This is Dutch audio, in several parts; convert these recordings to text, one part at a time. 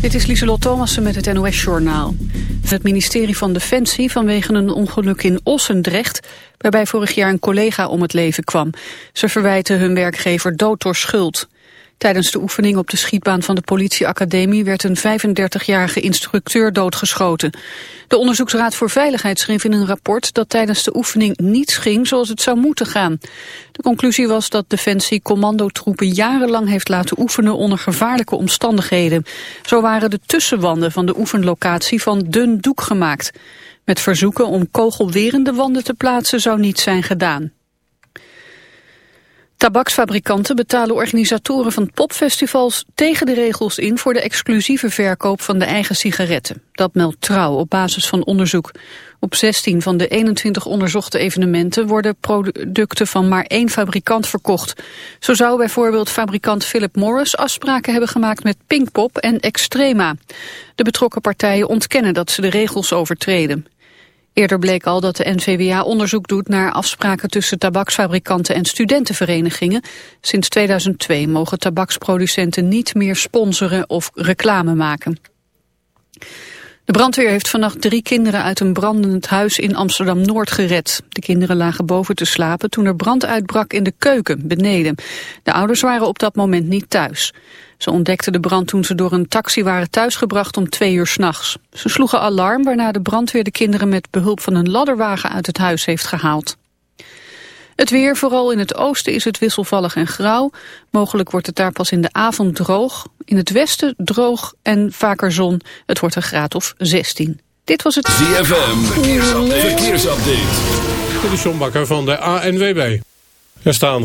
Dit is Lieselot Thomassen met het NOS-journaal. Het ministerie van Defensie vanwege een ongeluk in Ossendrecht... waarbij vorig jaar een collega om het leven kwam. Ze verwijten hun werkgever dood door schuld. Tijdens de oefening op de schietbaan van de politieacademie werd een 35-jarige instructeur doodgeschoten. De Onderzoeksraad voor Veiligheid schreef in een rapport dat tijdens de oefening niets ging zoals het zou moeten gaan. De conclusie was dat Defensie commandotroepen jarenlang heeft laten oefenen onder gevaarlijke omstandigheden. Zo waren de tussenwanden van de oefenlocatie van dun doek gemaakt. Met verzoeken om kogelwerende wanden te plaatsen zou niets zijn gedaan. Tabaksfabrikanten betalen organisatoren van popfestivals tegen de regels in voor de exclusieve verkoop van de eigen sigaretten. Dat meldt Trouw op basis van onderzoek. Op 16 van de 21 onderzochte evenementen worden producten van maar één fabrikant verkocht. Zo zou bijvoorbeeld fabrikant Philip Morris afspraken hebben gemaakt met Pinkpop en Extrema. De betrokken partijen ontkennen dat ze de regels overtreden. Eerder bleek al dat de NVWA onderzoek doet naar afspraken tussen tabaksfabrikanten en studentenverenigingen. Sinds 2002 mogen tabaksproducenten niet meer sponsoren of reclame maken. De brandweer heeft vannacht drie kinderen uit een brandend huis in Amsterdam-Noord gered. De kinderen lagen boven te slapen toen er brand uitbrak in de keuken, beneden. De ouders waren op dat moment niet thuis. Ze ontdekten de brand toen ze door een taxi waren thuisgebracht om twee uur s'nachts. Ze sloegen alarm waarna de brandweer de kinderen met behulp van een ladderwagen uit het huis heeft gehaald. Het weer, vooral in het oosten, is het wisselvallig en grauw. Mogelijk wordt het daar pas in de avond droog. In het westen droog en vaker zon. Het wordt een graad of 16. Dit was het... ZFM, verkeersupdate. verkeersupdate. De Sjombakker van de ANWB. Er staan...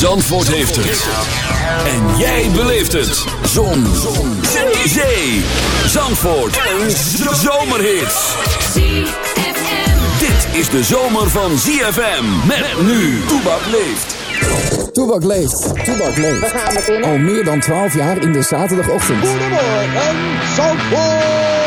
Zandvoort heeft het. En jij beleeft het. Zon. Zon. Zee. Zandvoort. Een zomerhit. Dit is de zomer van ZFM. Met nu. Toebak leeft. Toebak leeft. Toebak leeft. Al meer dan 12 jaar in de zaterdagochtend. Goedemorgen, Zandvoort.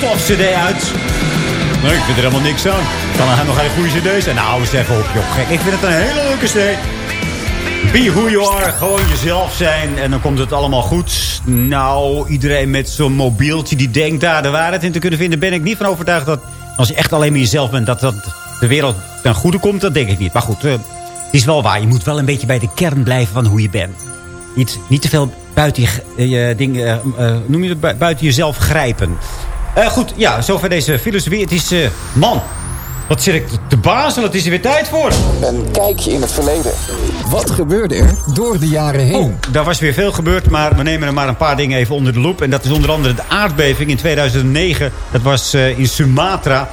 Best-of cd uit. Nee, ik vind er helemaal niks aan. Kan er nog geen goede cd zijn? Nou, eens even op, joh. Gek. Ik vind het een hele leuke cd. Be who you are. Gewoon jezelf zijn. En dan komt het allemaal goed. Nou, iedereen met zo'n mobieltje die denkt daar de waarheid in te kunnen vinden... ben ik niet van overtuigd dat als je echt alleen maar jezelf bent... dat, dat de wereld ten goede komt. Dat denk ik niet. Maar goed, uh, het is wel waar. Je moet wel een beetje bij de kern blijven van hoe je bent. Niet, niet te veel buiten je, je ding, uh, uh, noem je het, buiten jezelf grijpen. Uh, goed, ja, zover deze filosofie. Het is, uh, man, wat zit ik te bazelen? Het is er weer tijd voor. Een kijkje in het verleden. Wat gebeurde er door de jaren heen? Oh, daar was weer veel gebeurd, maar we nemen er maar een paar dingen even onder de loep. En dat is onder andere de aardbeving in 2009. Dat was uh, in Sumatra.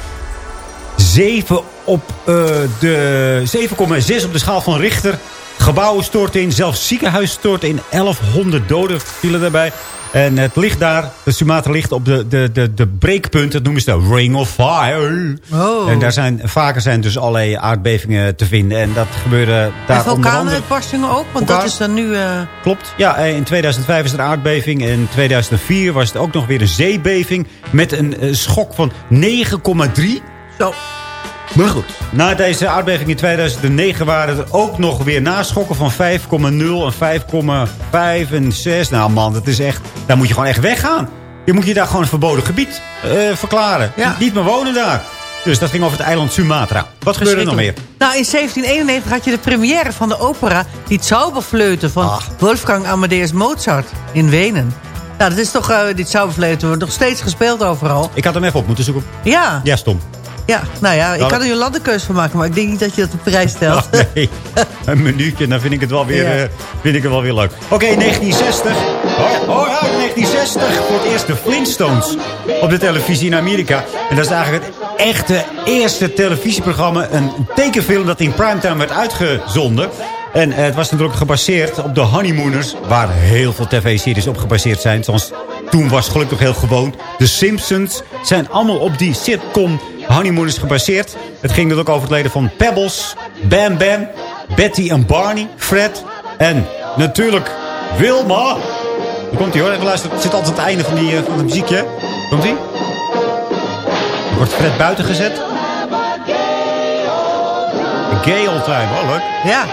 7 op de 7,6 op de schaal van Richter. Gebouwen storten in, zelfs ziekenhuis storten in. 1100 doden vielen daarbij. En het ligt daar, de Sumatra ligt op de, de, de, de breekpunt. Dat noemen ze de Ring of Fire. Oh. En daar zijn, vaker zijn dus allerlei aardbevingen te vinden. En dat gebeurde daar en vulkaanuitbarstingen ook? Want dat is dan nu... Uh... Klopt. Ja, in 2005 is er een aardbeving. En in 2004 was het ook nog weer een zeebeving. Met een uh, schok van 9,3. Zo. Maar goed, na deze aardbeving in 2009 waren er ook nog weer naschokken van 5,0 en 5,5 en 6. Nou man, dat is echt, daar moet je gewoon echt weggaan. Je moet je daar gewoon een verboden gebied uh, verklaren. Ja. Niet meer wonen daar. Dus dat ging over het eiland Sumatra. Wat gebeurde er nog meer? Nou, in 1791 had je de première van de opera... Die Zauberfleuten van ah. Wolfgang Amadeus Mozart in Wenen. Nou, dat is toch, uh, die Zauberfleuten wordt nog steeds gespeeld overal. Ik had hem even op moeten zoeken. Ja. Ja, stom. Ja, nou ja, ik kan er een van maken, maar ik denk niet dat je dat op prijs stelt. Oh, nee, een minuutje, dan vind ik het wel weer, ja. uh, vind ik het wel weer leuk. Oké, okay, 1960. Oh, oh ja, 1960 voor het eerst de Flintstones op de televisie in Amerika. En dat is eigenlijk het echte eerste televisieprogramma, een tekenfilm dat in primetime werd uitgezonden. En uh, het was natuurlijk gebaseerd op de Honeymooners, waar heel veel tv-series op gebaseerd zijn. Zoals toen was gelukkig heel gewoon. De Simpsons zijn allemaal op die sitcom Honeymooners gebaseerd. Het ging natuurlijk over het leden van Pebbles, Bam Bam, Betty en Barney, Fred en natuurlijk Wilma. Daar komt hij hoor, even luisteren. Het zit altijd aan het einde van, die, uh, van het muziekje. Komt hij? Wordt Fred buiten gezet. Gay all time, oh leuk. Ja.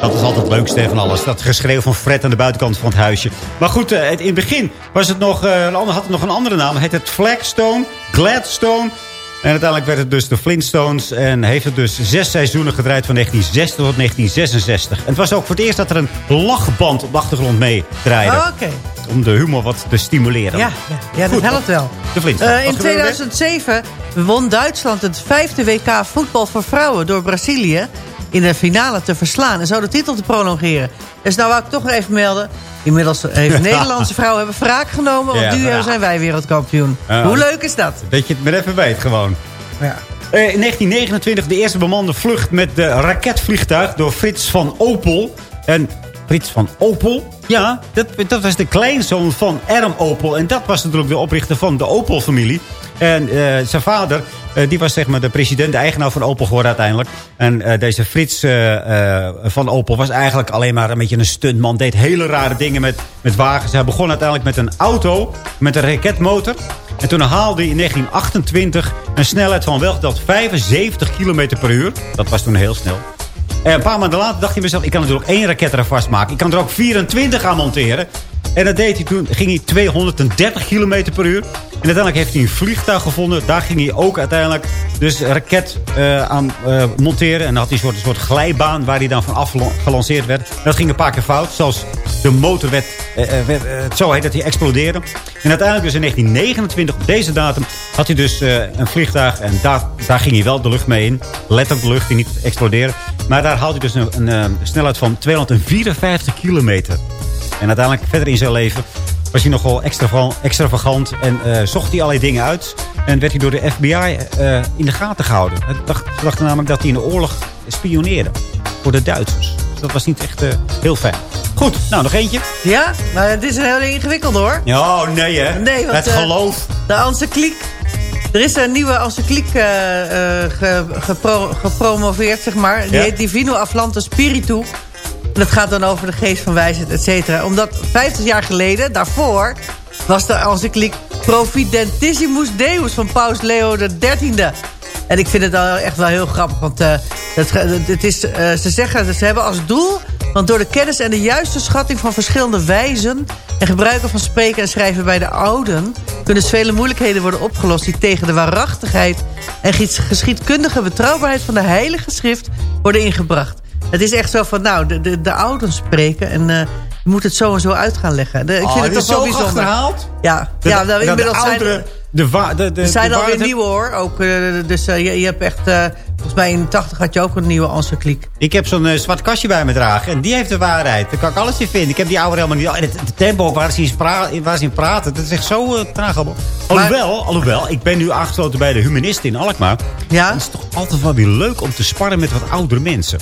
Dat is altijd het leukste van alles. Dat geschreeuw van Fred aan de buitenkant van het huisje. Maar goed, het, in het begin was het nog, uh, had het nog een andere naam. Het heette het Flagstone, Gladstone. En uiteindelijk werd het dus de Flintstones. En heeft het dus zes seizoenen gedraaid van 1960 tot 1966. En het was ook voor het eerst dat er een lachband op de achtergrond mee draaide. Oh. Okay. Om de humor wat te stimuleren. Ja, ja, ja dat helpt wel. De Flintstones. Uh, in 2007 won Duitsland het vijfde WK voetbal voor vrouwen door Brazilië in de finale te verslaan. En zo de titel te prolongeren. Dus nou wou ik toch nog even melden. Inmiddels heeft Nederlandse vrouwen hebben wraak genomen. Want ja, nu zijn wij wereldkampioen. Uh, Hoe leuk is dat? Dat je het maar even weet gewoon. Ja. Uh, in 1929 de eerste bemande vlucht met de raketvliegtuig door Frits van Opel. En Frits van Opel, ja, dat, dat was de kleinzoon van Erm Opel. En dat was natuurlijk de oprichter van de Opel-familie. En uh, zijn vader, uh, die was zeg maar de president, de eigenaar van Opel geworden uiteindelijk. En uh, deze Frits van Opel was eigenlijk alleen maar een beetje een stuntman. Deed hele rare dingen met, met wagens. Hij begon uiteindelijk met een auto, met een raketmotor. En toen haalde hij in 1928 een snelheid van wel dat 75 km per uur. Dat was toen heel snel. En een paar maanden later dacht hij mezelf, ik kan natuurlijk één raket eraan vastmaken. Ik kan er ook 24 aan monteren. En dat deed hij toen, ging hij 230 km per uur. En uiteindelijk heeft hij een vliegtuig gevonden. Daar ging hij ook uiteindelijk dus raket uh, aan uh, monteren. En dan had hij een soort, een soort glijbaan waar hij dan van af gelanceerd werd. Dat ging een paar keer fout. Zoals de motor werd, uh, zo heet dat hij explodeerde. En uiteindelijk dus in 1929 op deze datum had hij dus een vliegtuig. En daar, daar ging hij wel de lucht mee in. Letterlijk de lucht die niet exploderen. Maar daar haalde hij dus een, een snelheid van 254 kilometer. En uiteindelijk verder in zijn leven was hij nogal extravagant en uh, zocht hij allerlei dingen uit. En werd hij door de FBI uh, in de gaten gehouden. Dacht, ze dachten namelijk dat hij in de oorlog spioneerde voor de Duitsers. Dus dat was niet echt uh, heel fijn. Goed, nou nog eentje. Ja, maar het is een heel ingewikkeld hoor. Oh, nee hè. Nee, want, het geloof. De encycliek. Er is een nieuwe encycliek ge, gepro, gepromoveerd, zeg maar. Die ja? heet Divino Aflante Spiritu. Dat gaat dan over de geest van wijsheid, et cetera. Omdat 50 jaar geleden, daarvoor, was de encycliek Providentissimus Deus van paus Leo XIII. En ik vind het wel echt wel heel grappig. Want uh, het, is, uh, ze zeggen ze hebben als doel... want door de kennis en de juiste schatting van verschillende wijzen... en gebruiken van spreken en schrijven bij de ouden... kunnen vele moeilijkheden worden opgelost... die tegen de waarachtigheid en geschiedkundige betrouwbaarheid... van de heilige schrift worden ingebracht. Het is echt zo van, nou, de, de, de spreken... en uh, je moet het zo en zo uit gaan leggen. De, ik vind oh, het toch wel bijzonder. achterhaald? Ja, ja nou, de, inmiddels de zijn de, de, de, er zijn alweer nieuwe hoor. Ook, uh, dus uh, je, je, hebt echt... Uh, volgens mij in 80 had je ook een nieuwe encycliek. Ik heb zo'n zwart kastje bij me dragen. En die heeft de waarheid. Daar kan ik alles in vinden. Ik heb die oude helemaal niet... Oh, en het, het tempo waar ze, in waar ze in praten. Dat is echt zo traag allemaal. Alhoewel, alhoewel, ik ben nu aangesloten bij de humanisten in Alkmaar. Ja? Het is toch altijd wel weer leuk om te sparren met wat oudere mensen.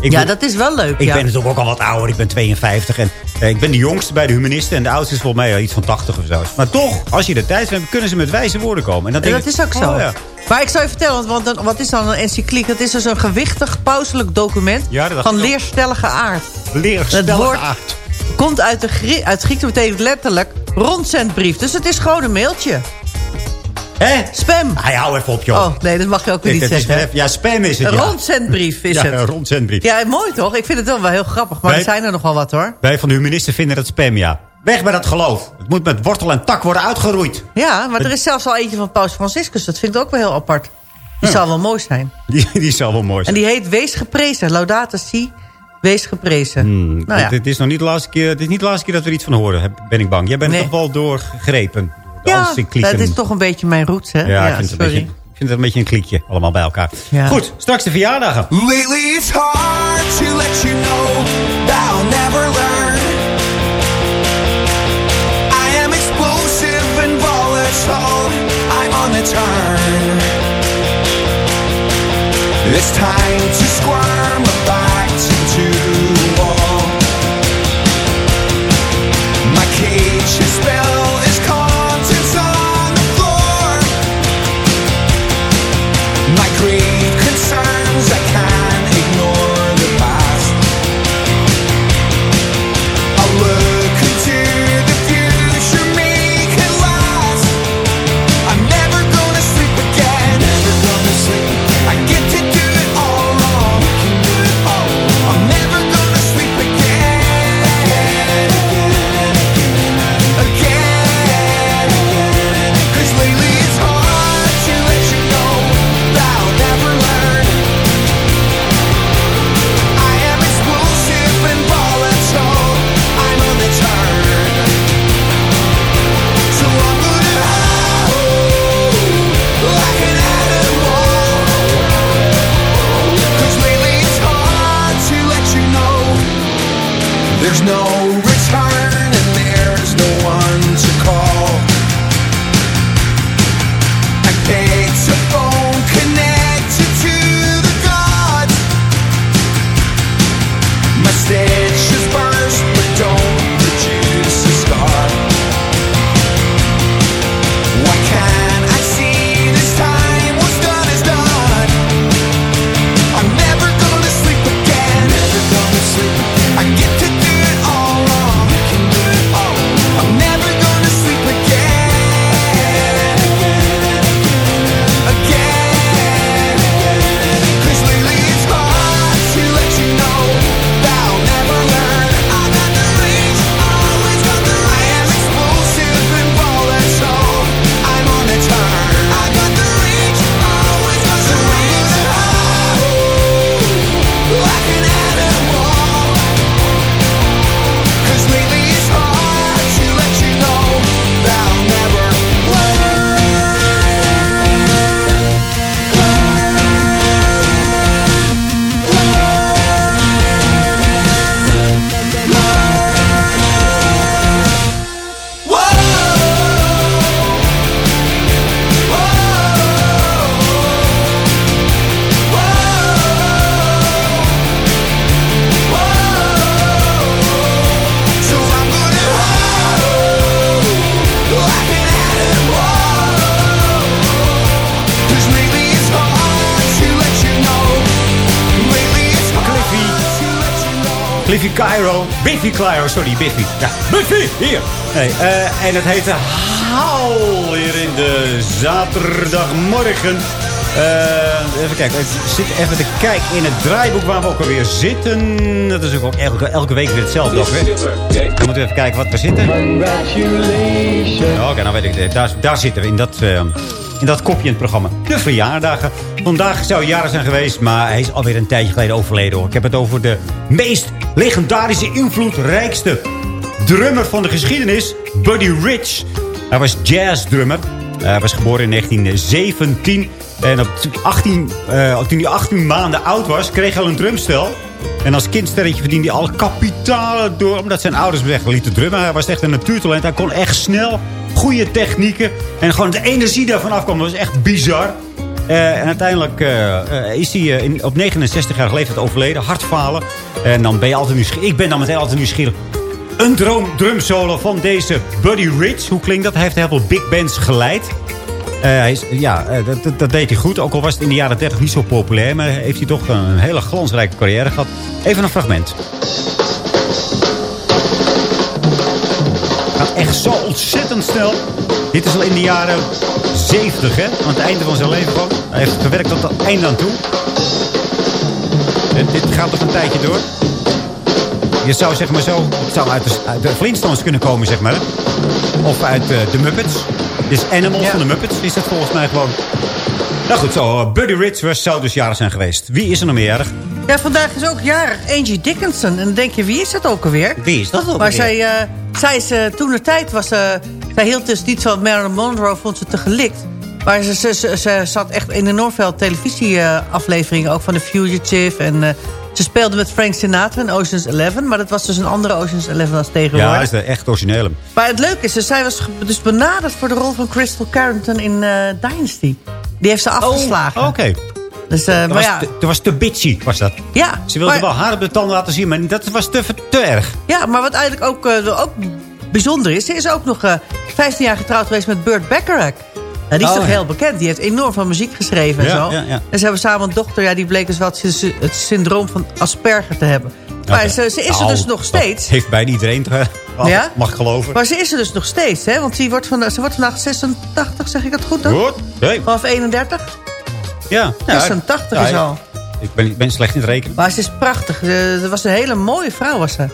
Ik ja, ben- dat is wel leuk. Ik ja. ben natuurlijk ook al wat ouder. Ik ben 52. En eh, ik ben de jongste bij de humanisten. En de oudste is volgens mij al iets van 80 of zo. Maar toch, als je de tijd hebt, kunnen ze met wijze woorden komen. En, dat ik, is ook zo. oh ja. Maar ik zou je vertellen, want, wat is dan een encycliek? Dat is dus een gewichtig pauselijk document Ja, dat van ook. leerstellige aard. Leerstellige Het woord aard. komt uit, de Grie uit Grieks betekent letterlijk rondzendbrief. Dus het is gewoon een mailtje. Hé? Spam. Ah, ja, hou even op, joh. Oh, nee, dat mag je ook weer niet is zeggen. ja, spam is het, Een ja. rondzendbrief is ja, het. een rondzendbrief. Ja, mooi toch? Ik vind het wel wel heel grappig. Maar Wij- er zijn er nog wel wat hoor. Wij van de humanisten vinden dat spam, ja. Weg met dat geloof. Het moet met wortel en tak worden uitgeroeid. Ja, maar er is zelfs al eentje van Paus Franciscus. Dat vind ik ook wel heel apart. Die zal wel mooi zijn. Die, die zal wel mooi En zijn. die heet Wees geprezen. Laudate si, wees geprezen. Hmm, nou ja. dit, dit is nog niet de laatste keer, dit is niet de laatste keer dat we er iets van horen, ben ik bang. Jij bent Nee. toch wel doorgegrepen. Ja, dat is toch een beetje mijn roots, hè? Ja, ik, vind het een sorry. beetje, ik vind het een beetje een kliekje. Allemaal bij elkaar. Ja. Goed, straks de verjaardagen. Lately it's hard to let you know that I'll never learn. I am explosive and volatile. I'm on the turn. It's time to squirm back Cliffy Cairo. Biffy Clyro, sorry, Biffy. Ja, Biffy, hier. Nee, eh, en het heette Allemaal hier in de zaterdagmorgen. Eh, even kijken, ik zit even te kijken in het draaiboek waar we ook alweer zitten. Dat is ook elke, elke week weer hetzelfde. Ook, hè? Dan moeten even kijken wat we zitten. Oké, nou weet ik. Daar, daar zitten we in dat, eh, in dat kopje in het programma. De verjaardagen. Vandaag zou jaren zijn geweest, maar hij is alweer een tijdje geleden overleden. Hoor. Ik heb het over de meest legendarische, invloedrijkste drummer van de geschiedenis. Buddy Rich. Hij was jazzdrummer. Hij was geboren in 1917. En op 18, eh, toen hij 18 maanden oud was, kreeg hij al een drumstel. En als kindsterretje verdiende hij alle kapitalen door... omdat zijn ouders hem echt lieten drummen. Hij was echt een natuurtalent. Hij kon echt snel, goede technieken. En gewoon de energie daarvan afkwam. Dat was echt bizar. Eh, en uiteindelijk eh, eh, is hij in, op 69 jaar leeftijd overleden. Hartfalen. En dan ben je altijd nieuwsgierig. Ik ben dan meteen altijd nieuwsgierig. Een droom drumsolo van deze Buddy Rich. Hoe klinkt dat? Hij heeft heel veel big bands geleid. Hij is, ja, dat, dat deed hij goed. Ook al was het in de jaren 30 niet zo populair. Maar heeft hij toch een hele glansrijke carrière gehad. Even een fragment. Echt zo ontzettend snel. Dit is al in de jaren 70, hè? Aan het einde van zijn leven gewoon. Hij heeft gewerkt tot het einde aan toe. Dit, dit gaat nog een tijdje door. Je zou zeg maar zo... Het zou uit de, uit de Flintstones kunnen komen, zeg maar. Of uit eh, de Muppets. Dit is Animals van de Muppets. Is dat volgens mij gewoon... Nou goed, zo. eh, Buddy Rich was, zou dus jarig zijn geweest. Wie is er nog meer? Ja, vandaag is ook jarig Angie Dickinson. En dan denk je, wie is dat ook alweer? Wie is dat ook Maar alweer? zij, eh, zij eh, toen de tijd was... eh, zij hield dus niet zo Marilyn Monroe, vond ze te gelikt. Maar ze, ze, ze, ze zat echt in enorm veel televisieafleveringen. ook van The Fugitive. En eh, ze speelde met Frank Sinatra in Ocean's Eleven. Maar dat was dus een andere Ocean's Eleven als tegenwoordig. Ja, dat is de echt originele. Maar het leuke is, dus, zij was dus benaderd voor de rol van Crystal Carrington in eh, Dynasty. Die heeft ze afgeslagen. Oh, Oké. Dus, Dat maar was, ja, te- dat was te bitchy, was dat. ja, Ze wilde maar- wel haar op de tanden laten zien, maar dat was te, te erg. Ja, maar wat eigenlijk ook, eh, ook bijzonder is... ze is ook nog eh 15 jaar getrouwd geweest met Burt Bacharach. Nou, die is Oh, toch ja. heel bekend. Die heeft enorm veel muziek geschreven en Ja, zo. ja. En ze hebben samen een dochter. Ja, die bleek dus wel het, sy- het syndroom van Asperger te hebben. Maar ze, ze is er Nou, dus nog steeds. heeft bijna iedereen, toch, Ja? mag geloven. Maar ze is er dus nog steeds, hè? Want die wordt van, ze wordt vandaag 86, zeg ik dat goed dan? Goed. Hey. Vanaf 31? Ja. ja. 86 Ja, is ja. al. Ik ben, ik ben slecht in het rekenen. Maar ze is prachtig. Ze, ze was een hele mooie vrouw, was ze.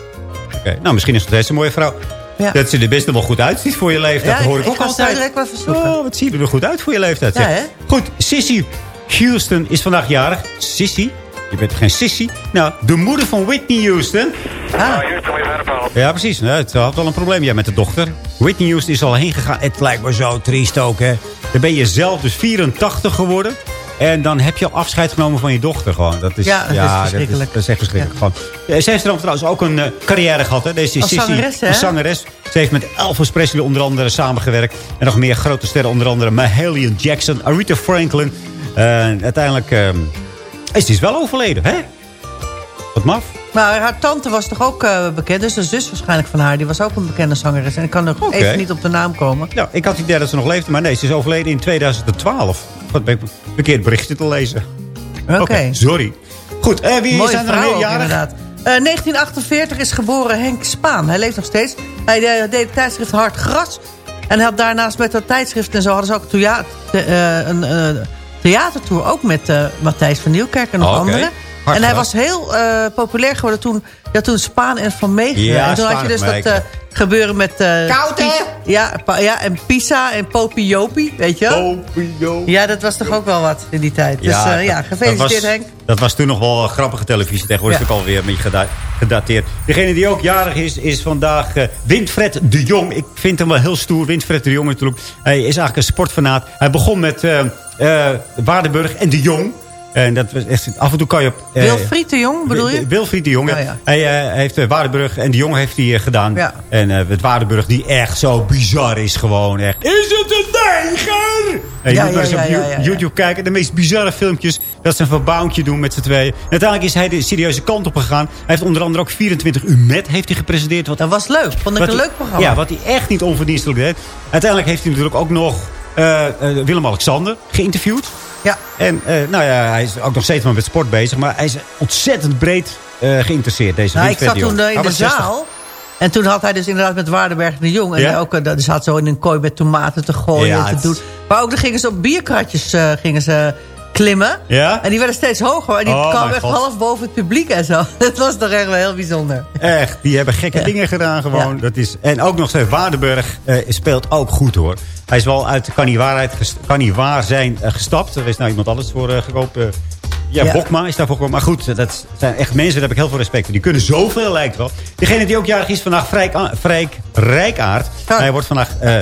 Oké. Nou, misschien is het deze een mooie vrouw. Ja. Dat ze er best wel goed uitziet voor je leeftijd. Ja, dat hoor ik, ik ook altijd. Oh, wat zie je er goed uit voor je leeftijd. Ja, zeg. hè? Goed, Sissy Houston is vandaag jarig. Sissy? Je bent geen Sissy? Nou, de moeder van Whitney Houston. Ah, Ja, precies. Nou, het had wel een probleem ja, met de dochter. Whitney Houston is al heen gegaan. Het lijkt me zo triest ook, hè. Dan ben je zelf dus 84 geworden. En dan heb je al afscheid genomen van je dochter gewoon. Dat is, Ja, dat is verschrikkelijk. Dat is, echt verschrikkelijk. Gewoon. Ja, zij heeft dan trouwens ook een eh, carrière gehad. Hè? Deze Als Sissy, zangeres, hè? Zangeres. Ze heeft met Elvis Presley onder andere samengewerkt. En nog meer grote sterren. Onder andere Mahalia Jackson, Aretha Franklin. En uiteindelijk eh, is die wel overleden. Hè? Wat maf. Maar haar tante was toch ook eh, bekend? Dus de zus waarschijnlijk van haar. Die was ook een bekende zangeres. En ik kan nog Oké. even niet op de naam komen. Nou, ik had het idee dat ze nog leefde. Maar nee, ze is overleden in 2012. Wat ben ik verkeerd berichtje te lezen. Oké. sorry. Goed, eh, wie Mooie zijn er inderdaad. Eh, 1948 is geboren Henk Spaan. Hij leeft nog steeds. Hij deed het tijdschrift Hard Gras. En hij had daarnaast met dat tijdschrift en zo... hadden ze ook een, thea- eh, een theatertour. Ook met Matthijs van Nieuwkerk en nog Oh, anderen. Hard en hij was heel eh, populair geworden toen, ja, toen Spaan en Van Meegen. Ja, en toen had je dus dat eh, gebeuren met... eh, Koud, hè? Ja, ja, en Pisa en Popiopi, weet je wel? Ja, dat was toch ook wel wat in die tijd. Dus ja, ja dat- gefeliciteerd dat was, Henk. Dat was toen nog wel een grappige televisie. Tegenwoordig is Ja. het ook alweer een beetje geda- gedateerd. Degene die ook jarig is, is vandaag Winfred de Jong. Ik vind hem wel heel stoer. Winfred de Jong natuurlijk. Hij is eigenlijk een sportfanaat. Hij begon met eh eh, Waardenburg en de Jong. En dat was echt, af en toe kan je... op, eh, Wilfried de Jong, bedoel je? Wilfried de Jong. ja. Ja, ja. Hij eh, heeft eh, Waardenburg en de Jong heeft hij eh, gedaan. Ja. En eh, het Waardenburg die echt zo bizar is gewoon. Echt. Is het een neger? En je Ja, moet maar eens ja, op. YouTube kijken. De meest bizarre filmpjes. Dat ze een verbouwtje doen met z'n tweeën. En uiteindelijk is hij de serieuze kant op gegaan. Hij heeft onder andere ook 24 uur met heeft hij gepresenteerd. Wat, Dat was leuk. Vond ik een hij- leuk programma. Ja, wat hij echt niet onverdienstelijk deed. Uiteindelijk heeft hij natuurlijk ook nog eh, eh, Willem-Alexander geïnterviewd. Ja. En eh, nou ja, hij is ook nog steeds maar met sport bezig. Maar hij is ontzettend breed eh, geïnteresseerd, deze Nou, ik zat toen eh, in de was 60. zaal. En toen had hij dus inderdaad met Waardenberg de Jong... en Ja? ook, dat zat zo in een kooi met tomaten te gooien Ja, en te doen. Maar ook dan gingen ze op bierkratjes eh, gingen ze klimmen. Ja? En die werden steeds hoger. En die Oh, kwamen mijn echt God. half boven het publiek en zo. Dat was toch echt wel heel bijzonder. Echt, die hebben gekke Ja. dingen gedaan gewoon. Ja. Dat is, en ook nog steeds, Waardenburg eh, speelt ook goed hoor. Hij is wel uit kan niet waarheid ges- kan niet waar zijn eh, gestapt. Er is nou iemand anders voor gekomen. ja, Ja. Bokma is daarvoor gekomen. Maar goed, dat zijn echt mensen, daar heb ik heel veel respect voor. Die kunnen zoveel, lijkt wel. Degene die ook jarig is vandaag, Freek Rijkaard. Hij wordt vandaag eh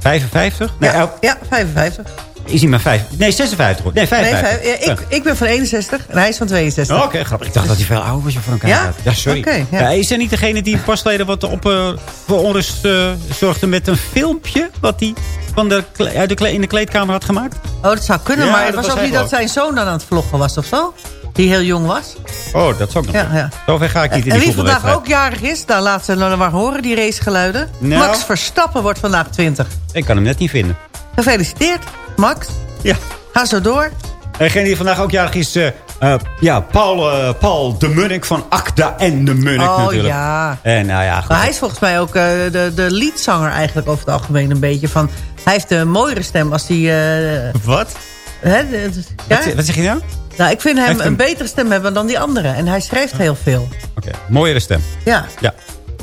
55. Nee, Ja, ja 55. Is hij maar 5? Nee, 56 hoor. Nee, Nee, 55. vijf, ja, ik, ik ben van 61 en hij is van 62. Oh, Oké, grappig. Ik dacht dat hij veel ouder was voor elkaar. Ja? Ja, sorry. Ja. Is hij niet degene die pas geleden wat op eh, voor onrust eh, zorgde met een filmpje... wat hij van de, uit de in de kleedkamer had gemaakt? Oh, dat zou kunnen, maar het was was ook niet dat zijn zoon dan aan het vloggen was of zo? Die heel jong was. Oh, dat zou ook nog. Ja, ja. Zover ga ik niet in En wie vandaag ook jarig is, nou laten we nou maar horen, die racegeluiden. Nou. Max Verstappen wordt vandaag 20. Ik kan hem net niet vinden. Gefeliciteerd, Max. Ja. Ga zo door. En degene die vandaag ook jarig is... eh, eh, ja, Paul, eh, Paul de Munnik van Acta en de Munnik Oh, natuurlijk. ja. En nou ja, goed. Maar hij is volgens mij ook de, de leadzanger eigenlijk over het algemeen een beetje van... Hij heeft een mooiere stem als die... eh, Wat? hè, de- de- ja? Wat, wat zeg je nou? Nou, ik vind hem een een- betere stem hebben dan die andere. En hij schrijft heel veel. Oké, mooiere stem. Ja, Ja.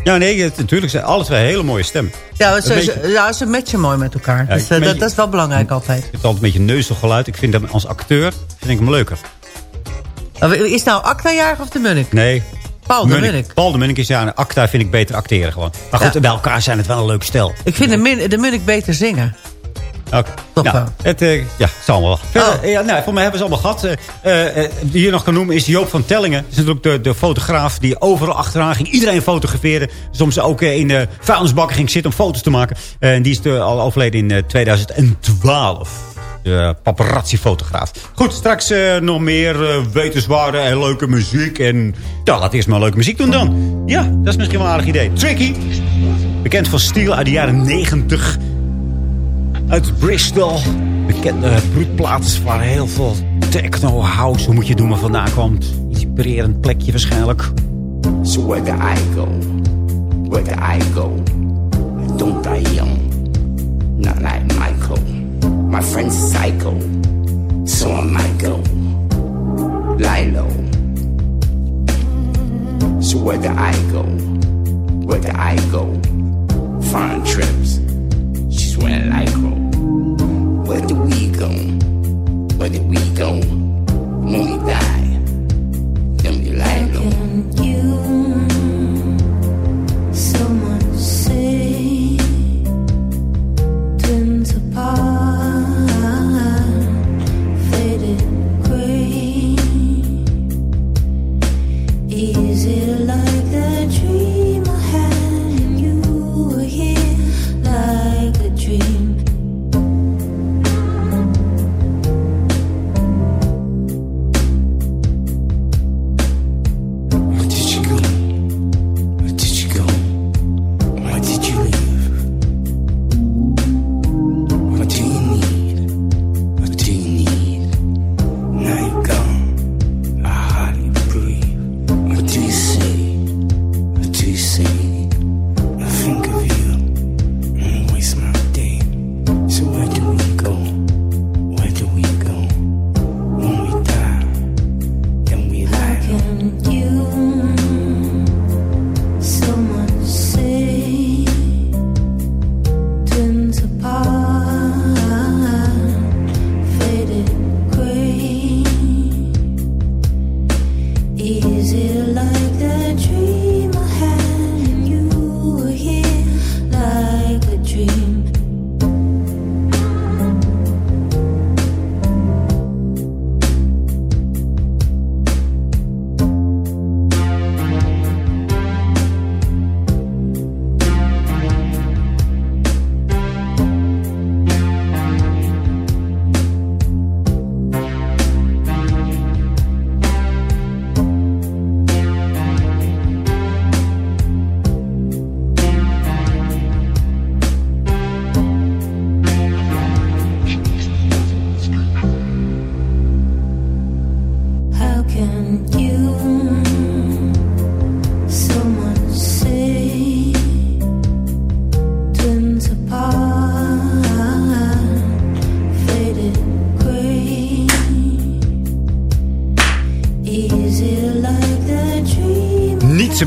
Ja, nee, het- natuurlijk zijn alle twee hele mooie stemmen. ja, ze, beetje- ja ze matchen mooi met elkaar. Ja, dus, eh, dat, is wel belangrijk altijd. Het is altijd een beetje neuzelgeluid. Ik vind hem als acteur vind ik hem leuker. Maar Is nou Acta-jarig of de Munnik? Nee. Paul de Munnik. Paul de Munnik is ja, en Acta vind ik beter acteren gewoon. Maar goed, Ja. bij elkaar zijn het wel een leuk stel. Ik vind de, de Munnik beter zingen. Oké. Toch nou. Het, eh, ja, zal allemaal wel. Verder, Oh. ja, nou, voor mij hebben ze allemaal gehad. Eh, eh, eh, die je nog kan noemen is Joop van Tellingen. Dat is natuurlijk de, de fotograaf die overal achteraan ging. Iedereen fotografeerde. Soms ook eh, in de vuilnisbakken ging zitten om foto's te maken. Eh, En die is eh, al overleden in eh, 2012. De paparazzi-fotograaf. Goed, straks eh, nog meer eh, wetenswaarde en leuke muziek. En ja, laat eerst maar leuke muziek doen dan. Ja, dat is misschien wel een aardig idee. Tricky. Bekend van Steel uit de jaren 90 uit Bristol. Bekende broedplaats waar heel veel techno, house, hoe moet je het noemen, vandaan komt. Inspirerend plekje waarschijnlijk. So where do I go? Where do I go? Don't die young. Not like Michael. My friend's psycho. So I might go. Lie low. So where do I go? Where do I go? Foreign trips. She's wearing lycra. Where do we go? Where do we go? When we die,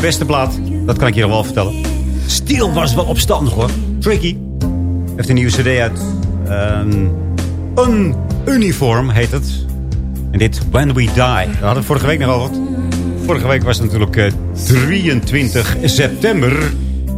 beste plaat. Dat kan ik je nog wel vertellen. Steel was wel opstandig hoor. Tricky. Heeft een nieuwe cd uit. Ehm, een uniform heet het. En dit, When We Die. Daar hadden we het vorige week nog over. Vorige week was het natuurlijk eh, 23 september.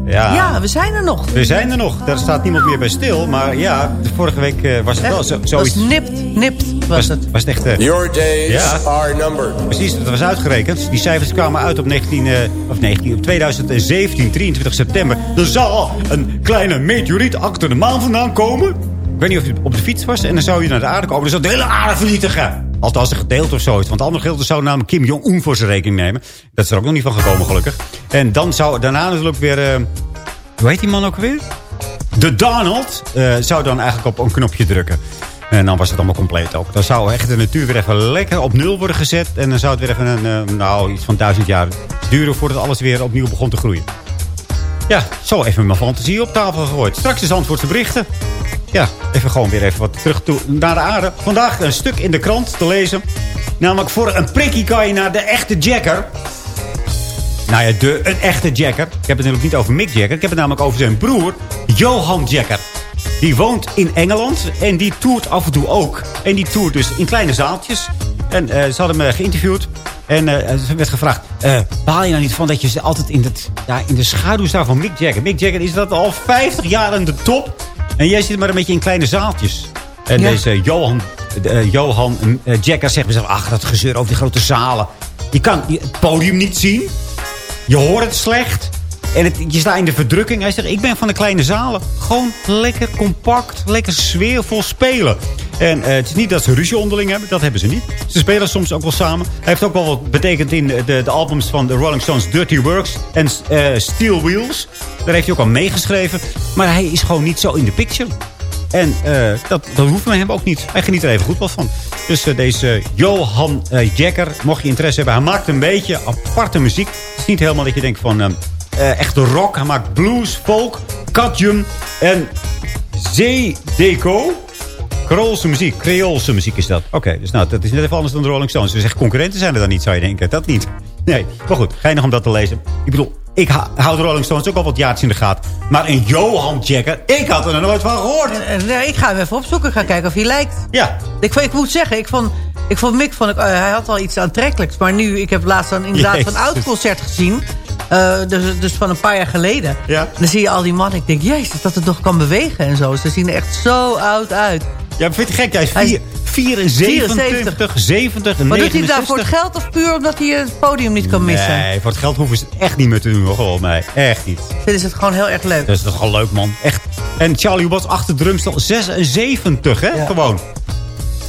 Ja, Ja, we zijn er nog. we zijn er nog. Daar staat niemand meer bij stil. Maar ja, vorige week eh, was het wel zo, Dat zoiets. was nipt, nipt was het. Was het echt... eh, Your days Ja. are numbered. Precies, dat was uitgerekend. Die cijfers kwamen uit op, 19, eh, of 19, op 2017, 23 september. Er zal een kleine meteoriet achter de maan vandaan komen. Ik weet niet of je op de fiets was. En dan zou je naar de aarde komen. Dan zou de hele aarde vernietigen. Althans een gedeelte of zoiets. Want het andere gedeelte zou namelijk Kim Jong-un voor zijn rekening nemen. Dat is er ook nog niet van gekomen, gelukkig. En dan zou daarna natuurlijk weer... eh, hoe heet die man ook weer? De Donald eh, zou dan eigenlijk op een knopje drukken. En dan was het allemaal compleet ook. Dan zou echt de natuur weer even lekker op nul worden gezet. En dan zou het weer even een, eh, nou, iets van duizend jaar duren... voordat alles weer opnieuw begon te groeien. Ja, zo even mijn fantasie op tafel gegooid. Straks is Antwoordse berichten. Ja, even gewoon weer even wat terug toe naar de aarde. Vandaag een stuk in de krant te lezen. Namelijk voor een prikkie kan je naar de echte Jacker. Nou ja, de, een echte Jacker. Ik heb het natuurlijk niet over Mick Jagger. Ik heb het namelijk over zijn broer, Johan Jagger. Die woont in Engeland en die toert af en toe ook. En die toert dus in kleine zaaltjes. En eh, ze hadden me geïnterviewd. En eh, ze werd gevraagd, eh baal je nou niet van dat je ze altijd in, het, ja, in de schaduw staat van Mick Jagger? Mick Jagger is dat al 50 jaar aan de top. En jij zit maar een beetje in kleine zaaltjes. En Ja. deze Johan, eh, Johan Jagger zegt mezelf, ach dat gezeur over die grote zalen. Je kan het podium niet zien. Je hoort het slecht. En het, je staat in de verdrukking. Hij zegt, ik ben van de kleine zalen. Gewoon lekker compact, lekker sfeervol spelen. En eh, het is niet dat ze ruzie onderling hebben. Dat hebben ze niet. Ze spelen soms ook wel samen. Hij heeft ook wel wat betekend in de, de albums van de Rolling Stones. Dirty Works en eh, Steel Wheels. Daar heeft hij ook al meegeschreven. Maar hij is gewoon niet zo in de picture. En eh, dat, dat hoeft hem ook niet. Hij geniet er even goed wel van. Dus deze Johan Jagger, mocht je interesse hebben... hij maakt een beetje aparte muziek. Het is niet helemaal dat je denkt van eh, eh, echte rock. Hij maakt blues, folk, cadjum en zeedeco. Creoolse muziek. Creoolse muziek is dat. Oké, dus nou, dat is net even anders dan de Rolling Stones. Dus echt concurrenten zijn er dan niet, zou je denken. Dat niet. Nee, maar goed, geinig om dat te lezen. Ik bedoel, ik ha- hou de Rolling Stones ook al wat jaartjes in de gaten. Maar een Johan Jagger, ik had er nog nooit van gehoord. En, en, nee, ik ga hem even opzoeken. Ga kijken of hij lijkt. Ja. Ik, ik moet zeggen, ik vond, ik vond Mick, vond ik, eh, hij had al iets aantrekkelijks. Maar nu, ik heb laatst dan inderdaad Jezus. een oud concert gezien. Eh, dus, dus van een paar jaar geleden. Ja. Dan zie je al die mannen. Ik denk, jezus, dat het nog kan bewegen en zo. Ze zien er echt zo oud uit. Ja, vind je het gek? Hij is Hij is vier- 74, 70 en Maar doet hij 69. daar voor het geld of puur omdat hij het podium niet kan missen? Nee, voor het geld hoeven ze het echt niet meer te doen, hoor, geloof mij. Echt niet. Vinden ze het gewoon heel erg leuk. Dat is toch wel leuk, man. Echt. En Charlie was achter drumstel 76, hè? Gewoon.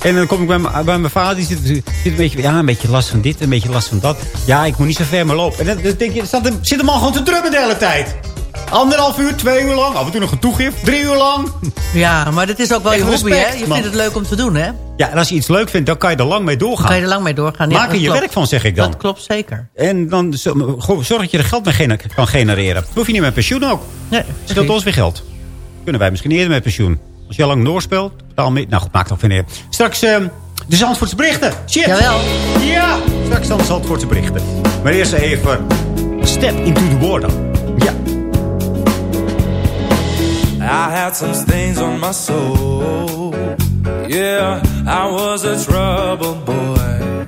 En dan kom ik bij, mijn- bij mijn vader, die zit, zit een beetje, ja, een beetje last van dit, een beetje last van dat. Ja, ik moet niet zo ver meer lopen. En dan, dan denk je, staat hem, zit hem al gewoon te drummen de hele tijd. Anderhalf uur, twee uur lang, af en toe nog een toegift, drie uur lang. Ja, maar dat is ook wel Echt je hobby, respect, hè? Je man. vindt het leuk om te doen, hè? Ja, en als je iets leuk vindt, dan kan je er lang mee doorgaan. Kan je er lang mee doorgaan. Ja, Maak er je klopt. werk van, zeg ik dan. Dat klopt zeker. En dan zorg dat je er geld mee kan genereren. Hoef je niet met pensioen ook. Nee, Scheelt ons weer geld. Kunnen wij misschien eerder met pensioen. Als je al lang doorspeelt, betaal mee. Nou goed, maakt weer neer. Straks ehm, de Zandvoortse berichten. Shit. Jawel. Ja, straks dan de Zandvoortse berichten. Maar eerst even Step into the Water. Ja. I had some stains on my soul. Yeah, I was a troubled boy.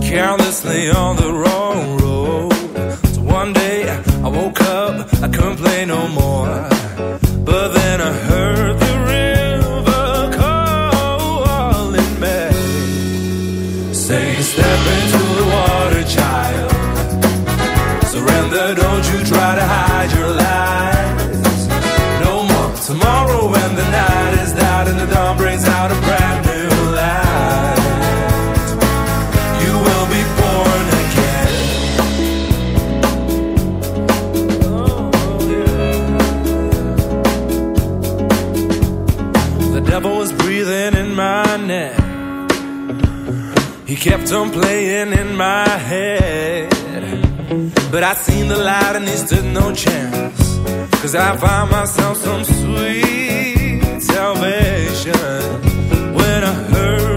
Carelessly on the wrong road. So one day I woke up, I couldn't play no more. But then I kept on playing in my head. But I seen the light and he stood no chance. Cause I found myself some sweet salvation. When I heard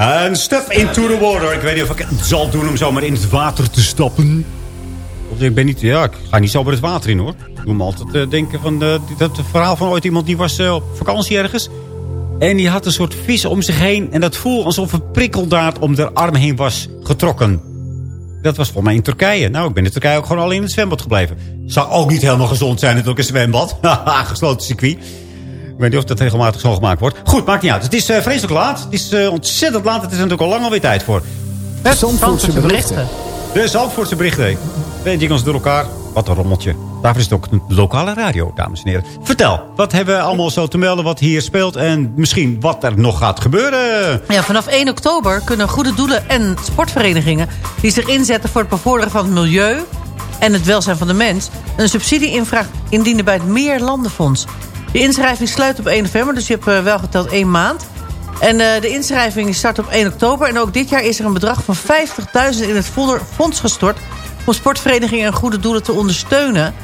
En step into the water. Ik weet niet of ik het zal doen om zomaar in het water te stappen. Ik ben niet... Ja, ik ga niet zomaar het water in, hoor. Ik doe me altijd eh, denken van... eh, dat verhaal van ooit iemand die was eh, op vakantie ergens. En die had een soort vis om zich heen. En dat voelde alsof een prikkeldaad om de arm heen was getrokken. Dat was volgens mij in Turkije. Nou, ik ben in Turkije ook gewoon alleen in het zwembad gebleven. Zou ook niet helemaal gezond zijn natuurlijk, een zwembad. Haha, gesloten circuit. Ik weet niet of dat regelmatig zo gemaakt wordt. Goed, maakt niet uit. Het is eh, vreselijk laat. Het is eh, ontzettend laat. Het is natuurlijk al lang alweer tijd voor. Het Zandvoortse berichten. De Zandvoortse berichten. Twee jingles door elkaar. Wat een rommeltje. Daarvoor is het ook een lokale radio, dames en heren. Vertel, wat hebben we allemaal zo te melden wat hier speelt... en misschien wat er nog gaat gebeuren? Ja, vanaf 1 oktober kunnen goede doelen en sportverenigingen... die zich inzetten voor het bevorderen van het milieu en het welzijn van de mens... een subsidieinvraag indienen bij het Meerlandenfonds. De inschrijving sluit op 1 november, dus je hebt eh, wel geteld één maand. En eh, de inschrijving start op 1 oktober. En ook dit jaar is er een bedrag van 50.000 in het fonds gestort... om sportverenigingen en goede doelen te ondersteunen.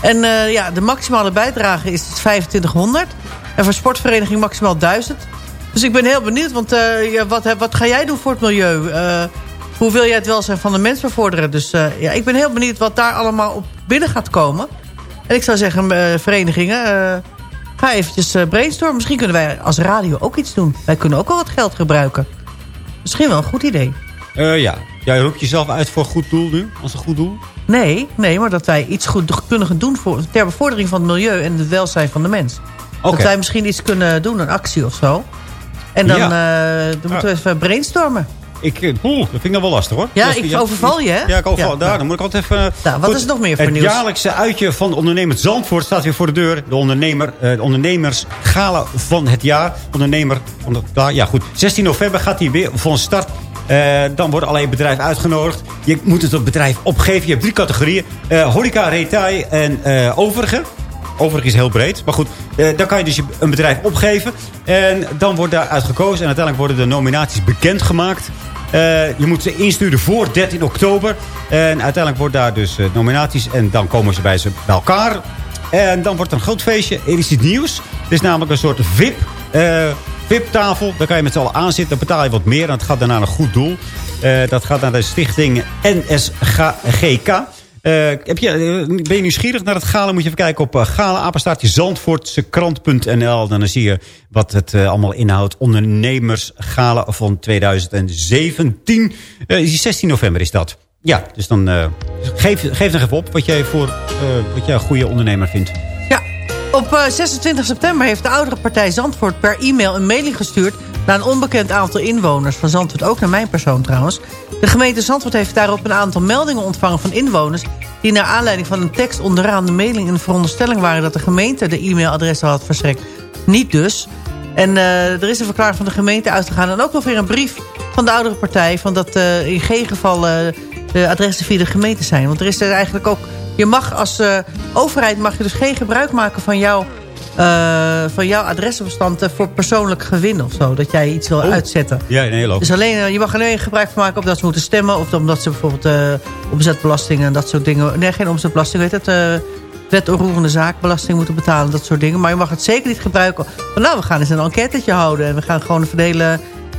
En eh, ja, de maximale bijdrage is 2500. En voor sportvereniging maximaal 1000. Dus ik ben heel benieuwd, want ja, wat, wat ga jij doen voor het milieu? Hoe wil jij het welzijn van de mens bevorderen? Dus ja, ik ben heel benieuwd wat daar allemaal op binnen gaat komen. En ik zou zeggen, verenigingen, ga eventjes eh, brainstormen. Misschien kunnen wij als radio ook iets doen. Wij kunnen ook wel wat geld gebruiken. Misschien wel een goed idee. Eh, ja, jij roept jezelf uit voor een goed doel nu, als een goed doel. Nee, nee, maar dat wij iets goed kunnen gaan doen voor, ter bevordering van het milieu en het welzijn van de mens. Oké. Dat wij misschien iets kunnen doen, een actie of zo. En dan, Ja. eh, dan moeten we even brainstormen. Ik, eh, oeh, dat vind ik nog wel lastig hoor. Ja, Dus, ik overval je, hè? Ja, ik overval. Ja, daar, nou. dan moet ik altijd even... Nou, wat is er nog meer voor het nieuws? jaarlijkse uitje van de ondernemer Zandvoort staat weer voor de deur. De, ondernemer, eh, de ondernemersgala van het jaar. Ondernemer van het jaar. Ja, goed. 16 november gaat hij weer van start. Eh, dan worden allerlei bedrijven uitgenodigd. Je moet het bedrijf opgeven. Je hebt drie categorieën. Eh horeca, retail en eh overige. Overigens is heel breed. Maar goed, eh, dan kan je dus je- een bedrijf opgeven. En dan wordt daar uitgekozen. En uiteindelijk worden de nominaties bekendgemaakt. Eh, je moet ze insturen voor 13 oktober. En uiteindelijk wordt daar dus eh, nominaties. En dan komen ze bij ze bij elkaar. En dan wordt er een groot feestje. Er is iets nieuws. Het is namelijk een soort VIP. eh, VIP-tafel. Daar kan je met z'n allen aan zitten. Dan betaal je wat meer. En dat gaat dan naar een goed doel. Dat gaat naar de stichting NSGK. Eh, heb eh, ben je nieuwsgierig naar het gala? Moet je even kijken op uh, gala-apenstaartje zandvoortsekrant.nl. Dan zie je wat het eh, allemaal inhoudt. Ondernemersgala van 2017. Eh, is die 16 november is dat. Ja, dus dan eh, geef, geef nog even op wat jij, voor, eh, wat jij een goede ondernemer vindt. Ja, op eh, 26 september heeft de oudere partij Zandvoort per e-mail een mailing gestuurd... naar een onbekend aantal inwoners van Zandvoort, ook naar mijn persoon trouwens. De gemeente Zandvoort heeft daarop een aantal meldingen ontvangen van inwoners... die naar aanleiding van een tekst onderaan de mailing in de veronderstelling waren... dat de gemeente de e-mailadressen had verstrekt. Niet dus. En eh, er is een verklaring van de gemeente uitgegaan... en ook nog weer een brief van de oudere partij... van dat eh, in geen geval eh, de adressen via de gemeente zijn. Want er is er eigenlijk ook... Je mag als overheid mag je dus geen gebruik maken van jouw, eh, van jouw adressenbestand eh, voor persoonlijk gewin of zo. Dat jij iets wil uitzetten. Ja, nee, logisch. Dus alleen, eh, je mag alleen gebruik van maken of dat ze moeten stemmen... of omdat ze bijvoorbeeld omzetbelasting en dat soort dingen... Nee, geen omzetbelasting, weet het... eh wet onroerende zaakbelasting moeten betalen, dat soort dingen. Maar je mag het zeker niet gebruiken. Van, nou, we gaan eens een enquêtetje houden... en we gaan gewoon de hele,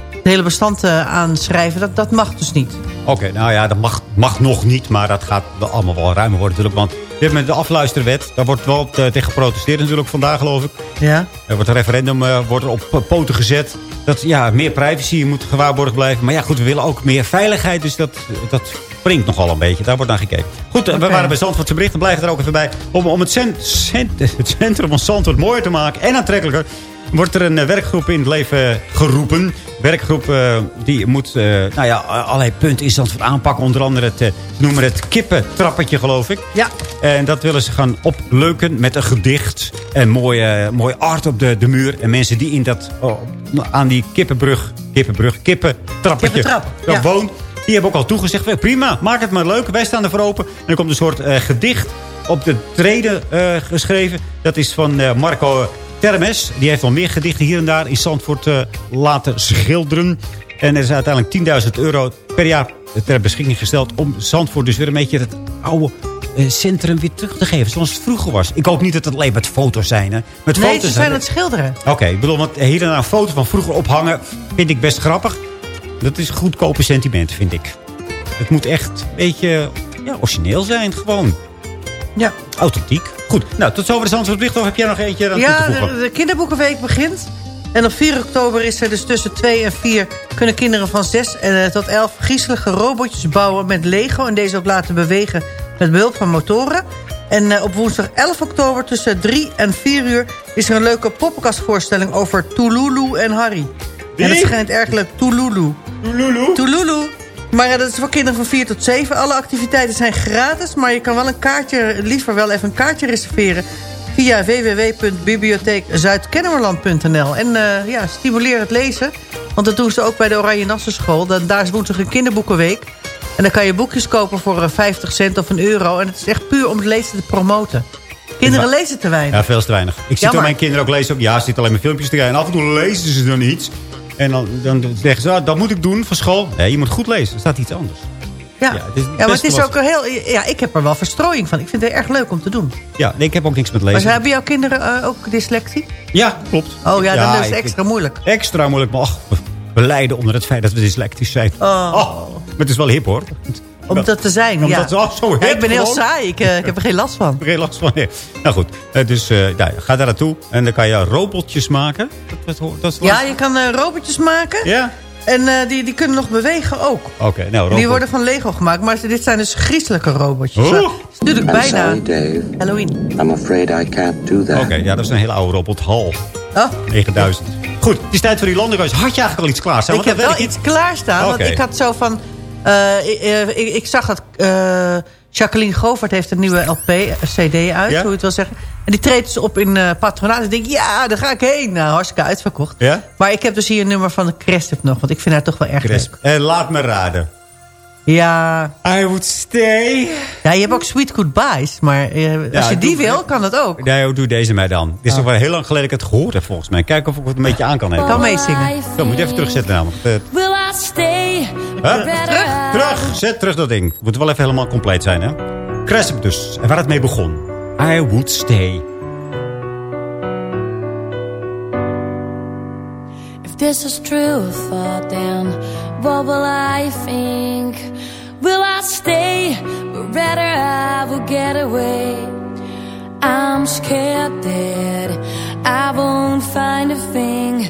het hele bestand aanschrijven. Dat, dat mag dus niet. Oké, nou ja, dat mag, mag nog niet, maar dat gaat allemaal wel ruimer worden natuurlijk. Want hebt met de afluisterwet, daar wordt wel eh, tegen geprotesteerd natuurlijk vandaag geloof ik. Ja. Er wordt een referendum eh, wordt er op poten gezet. Dat ja, meer privacy moet gewaarborgd blijven. Maar ja, goed, we willen ook meer veiligheid. Dus dat, dat springt nogal een beetje. Daar wordt naar gekeken. Goed, eh, we waren bij Zandvoortse berichten. Blijven er ook even bij. Om, om het, cent, cent- het centrum van Zandvoort mooier te maken en aantrekkelijker... wordt er een werkgroep in het leven geroepen. Werkgroep eh, die moet eh, nou ja, allerlei punten in Zandvoort aanpakken. Onder andere het, eh, ze noemen het kippentrappetje, geloof ik. Ja. En dat willen ze gaan opleuken met een gedicht. En mooi, eh, mooi art op de, de muur. En mensen die in dat, oh, aan die kippenbrug, kippenbrug, kippentrappetje Kippentrap, ja. woont. Die hebben ook al toegezegd, "Wel, prima, maak het maar leuk. Wij staan ervoor open. En er komt een soort eh, gedicht op de treden eh, geschreven. Dat is van eh, Marco Termes. Die heeft al meer gedichten hier en daar in Zandvoort eh, laten schilderen. En er is uiteindelijk 10.000 euro per jaar ter beschikking gesteld... om Zandvoort dus weer een beetje het oude eh, centrum weer terug te geven. Zoals het vroeger was. Ik hoop niet dat het alleen met foto's zijn. Hè. Met Nee, foto's ze zijn aan het schilderen. Oké, ik bedoel, want hier en daar een foto van vroeger ophangen... vind ik best grappig. Dat is een goedkope sentiment, vind ik. Het moet echt een beetje ja, origineel zijn, gewoon. Ja. Authentiek. Goed, nou, tot zover de Zandvoort Bericht. Of heb jij nog eentje aan Ja, voegen? de, de kinderboekenweek begint. En op 4 oktober is er dus tussen 2 en 4... kunnen kinderen van 6 en, eh, tot 11 griezelige robotjes bouwen met Lego... en deze ook laten bewegen met behulp van motoren. En eh, op woensdag 11 oktober tussen 3 en 4 uur... is er een leuke poppenkastvoorstelling over Touloulou en Harry. En het schijnt erg leuk. Touloulou. Touloulou? Touloulou. Maar eh, dat is voor kinderen van 4 tot 7. Alle activiteiten zijn gratis, maar je kan wel een kaartje, liever wel even een kaartje reserveren via www.bibliotheekzuidkennemerland.nl. En eh, ja, stimuleer het lezen, want dat doen ze ook bij de Oranje Nassenschool. Dan, daar is woensdag een kinderboekenweek. En dan kan je boekjes kopen voor eh, 50 cent of een euro. En het is echt puur om het lezen te promoten. Kinderen lezen te weinig. Ja, veel te weinig. Ik zie toch mijn kinderen ook lezen. Ook, ja, ze zitten alleen maar filmpjes te kijken. En af en toe lezen ze dan iets. En dan, dan zeggen ze, ah, dat moet ik doen van school. Nee, je moet goed lezen. Er staat iets anders. Ja, het is ja maar het is ook heel... Ja, ik heb er wel verstrooiing van. Ik vind het erg leuk om te doen. Ja, nee, ik heb ook niks met Maar lezen. hebben jouw kinderen eh, ook dyslexie? Ja, klopt. Oh ja, dan is het extra moeilijk. Extra moeilijk. Maar ach, we- lijden onder het feit dat we dyslectisch zijn. Oh. maar het is wel hip hoor. Om dat te zijn, Omdat ja. het wel zo Ja, ik ben heel saai. Ik, eh, ik heb er geen last van. Geen last van. Nee. Nou goed, eh, dus eh, ja, ga daar naartoe. En dan kan je robotjes maken. Dat, dat, dat is Ja, je kan eh, robotjes maken. Ja. En eh, die, die kunnen nog bewegen ook. Oké, nou robot. Die worden van Lego gemaakt. Maar dit zijn dus griezelijke robotjes. Oh. Het is natuurlijk I'm bijna sorry. Halloween. I'm afraid I can't do that. Oké, ja, dat is een hele oude robot. Hal. Oh. 9000. Goed, het is tijd voor die landenreus. Had je eigenlijk al iets klaar staan? Ik Want heb dat wel iets klaarstaan. Oké. Want ik had zo van... eh, ik, eh, ik, ik zag dat eh, Jacqueline Govert heeft een nieuwe LP, CD uit, Ja? hoe je het wil zeggen. En die treedt dus op in eh patronaat. Ik denk, ja, daar ga ik heen. Nou, hartstikke uitverkocht. Ja? Maar ik heb dus hier een nummer van de Crescent nog. Want ik vind haar toch wel erg Cresp. leuk. En laat me raden. Ja. I would stay. Ja, je hebt ook Sweet Goodbyes. Maar als je die doe- wil, kan dat ook. Nee, doe deze mij dan. Dit is Oh. toch wel heel lang geleden dat ik het gehoord heb volgens mij. Kijken of ik het een beetje aan kan hebben. Kan meezingen. Zo, moet je even terugzetten namelijk. Will I stay? Terug, terug. Zet terug dat ding. Moet wel even helemaal compleet zijn, hè. Cresp dus. En waar het mee begon. I would stay. If this is true thought, then what will I think? Will I stay? Or rather, I will get away. I'm scared that I won't find a thing,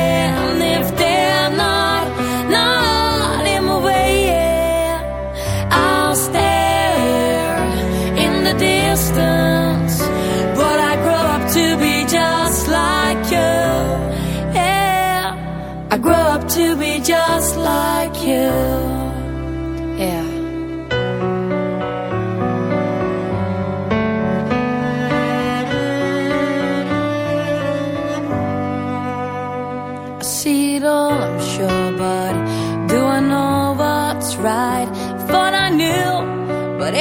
The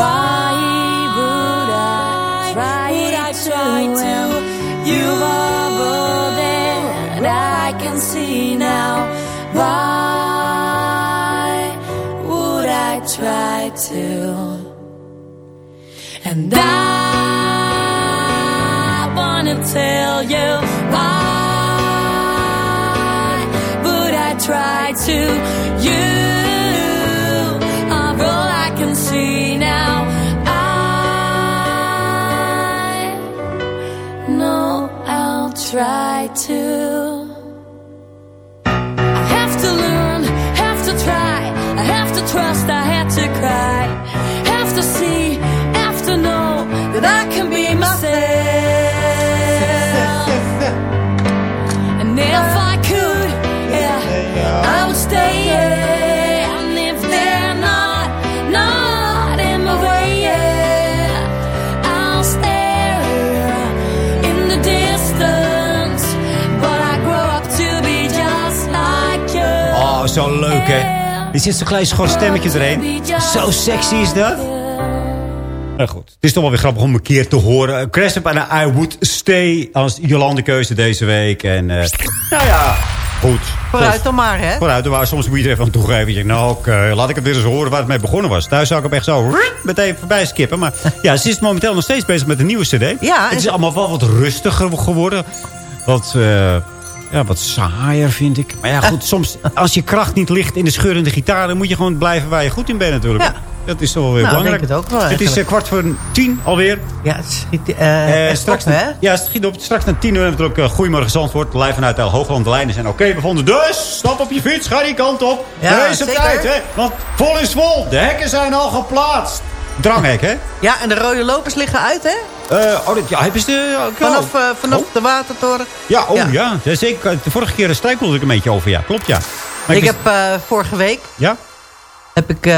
Why would I try, would I try to, You're there that I can see now? Why would I try to? And I wanna tell you. To. Zo leuk, hè? Er zit zo'n klein schor stemmetje erin. Zo sexy is dat. Nou goed, het is toch wel weer grappig om een keer te horen. Crescent en I Would Stay als Jolande keuze deze week. En eh, nou ja, goed. Vooruit dan maar, hè? Vooruit dan maar. Soms moet je er even aan toegeven. Je denkt, nou oké, laat ik het weer eens horen waar het mee begonnen was. Thuis zou ik hem echt zo meteen voorbij skippen. Maar ja, ze is momenteel nog steeds bezig met een nieuwe cd. Ja, het is allemaal wel wat rustiger geworden. Wat... eh, ja, wat saaier vind ik. Maar ja, goed, soms als je kracht niet ligt in de scheurende gitaar... dan moet je gewoon blijven waar je goed in bent natuurlijk. Ja. Dat is toch wel weer Nou, belangrijk. het ook wel Het is eh, kwart voor tien alweer. Ja, het schiet eh, Eh, straks, op, hè? Ja, het schiet op. Straks na tien uur hebben we ook uh, Goedemorgen Zandvoort. Live vanuit El Hoogland. De lijnen zijn oké bevonden. Dus, stap op je fiets. Ga die kant op. Ja, op tijd, hè. Want vol is vol. De hekken zijn al geplaatst. Dranghek, hè. Ja, en de rode lopers liggen uit, hè? Eh, oh, ja, hebben ze de... ook? Vanaf, eh, vanaf de watertoren. Ja, oh ja. Ja. De vorige keer struikelde ik een beetje over, ja. Klopt, ja. Maar ik heb eh, vorige week Ja? heb ik, eh,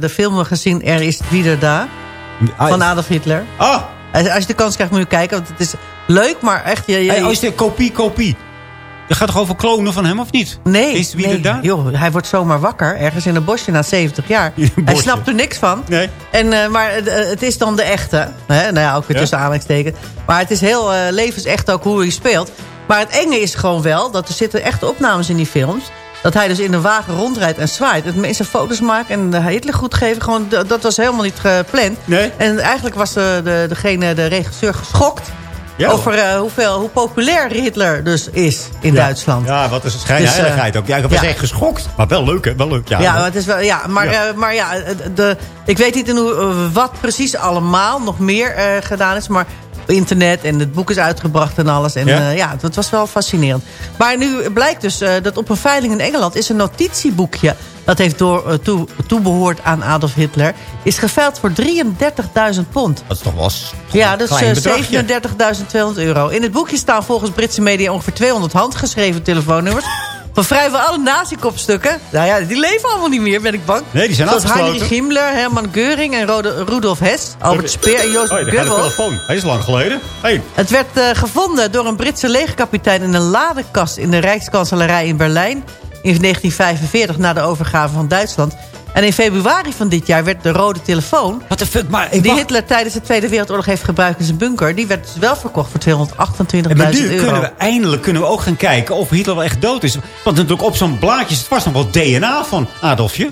de film gezien Er is wieder daar. Van Adolf Hitler. Ah, Als als je de kans krijgt moet je kijken. Want het is leuk, maar echt... Je, je, hey, oh, is de kopie, kopie. Je gaat toch over klonen van hem, of niet? Nee, Is wie nee. er daar? Joh, hij wordt zomaar wakker. Ergens in een bosje na 70 jaar. Hij snapt er niks van. Nee. En, eh, maar eh, het is dan de echte. Hè? Nou ja, ook weer Ja. tussen aanhalingstekens. Maar het is heel eh, levensecht ook hoe hij speelt. Maar het enge is gewoon wel... dat er zitten echte opnames in die films... dat hij dus in een wagen rondrijdt en zwaait. Het mensen foto's maken en de Hitler goed geven. Gewoon, dat was helemaal niet gepland. Nee. En eigenlijk was de, de, degene, de regisseur geschokt... Ja. over eh, hoeveel, hoe populair Hitler dus is in Ja. Duitsland. Ja, wat is een schijnheiligheid ook. Ja, ik was Dus, echt geschokt. Maar wel leuk, hè? Wel leuk, ja. Ja, maar het is wel, ja, maar, Ja. ja. maar ja, de, ik weet niet in hoe, eh, wat precies allemaal nog meer eh, gedaan is. Maar internet en het boek is uitgebracht en alles. En Ja? ja, ja het was wel fascinerend. Maar nu blijkt dus eh, dat op een veiling in Engeland is een notitieboekje... dat heeft door, eh, toe, toebehoord aan Adolf Hitler... is geveild voor 33.000 pond. Dat is toch wel eens Ja, bedragje. eh, 37.200 euro. In het boekje staan volgens Britse media ongeveer 200 handgeschreven telefoonnummers. Van vrijwel alle nazi-kopstukken. Nou ja, die leven allemaal niet meer, ben ik bang. Nee, die zijn Zoals afgesloten. Heinrich Himmler, Herman Geuring en Rode- Rudolf Hess. Albert Speer en Jozef Oh, Goebbels. telefoon. Hij is lang geleden. Hey. Het werd eh, gevonden door een Britse legerkapitein in een ladekast in de Rijkskanselarij in Berlijn in 1945 na de overgave van Duitsland. En in februari van dit jaar werd de rode telefoon... Wat de fuck, maar... Die Hitler tijdens de Tweede Wereldoorlog heeft gebruikt in zijn bunker... die werd dus wel verkocht voor 228.000 En maar nu euro. kunnen we eindelijk kunnen we ook gaan kijken of Hitler wel echt dood is. Want natuurlijk op zo'n blaadje zit vast nog wel DNA van Adolfje.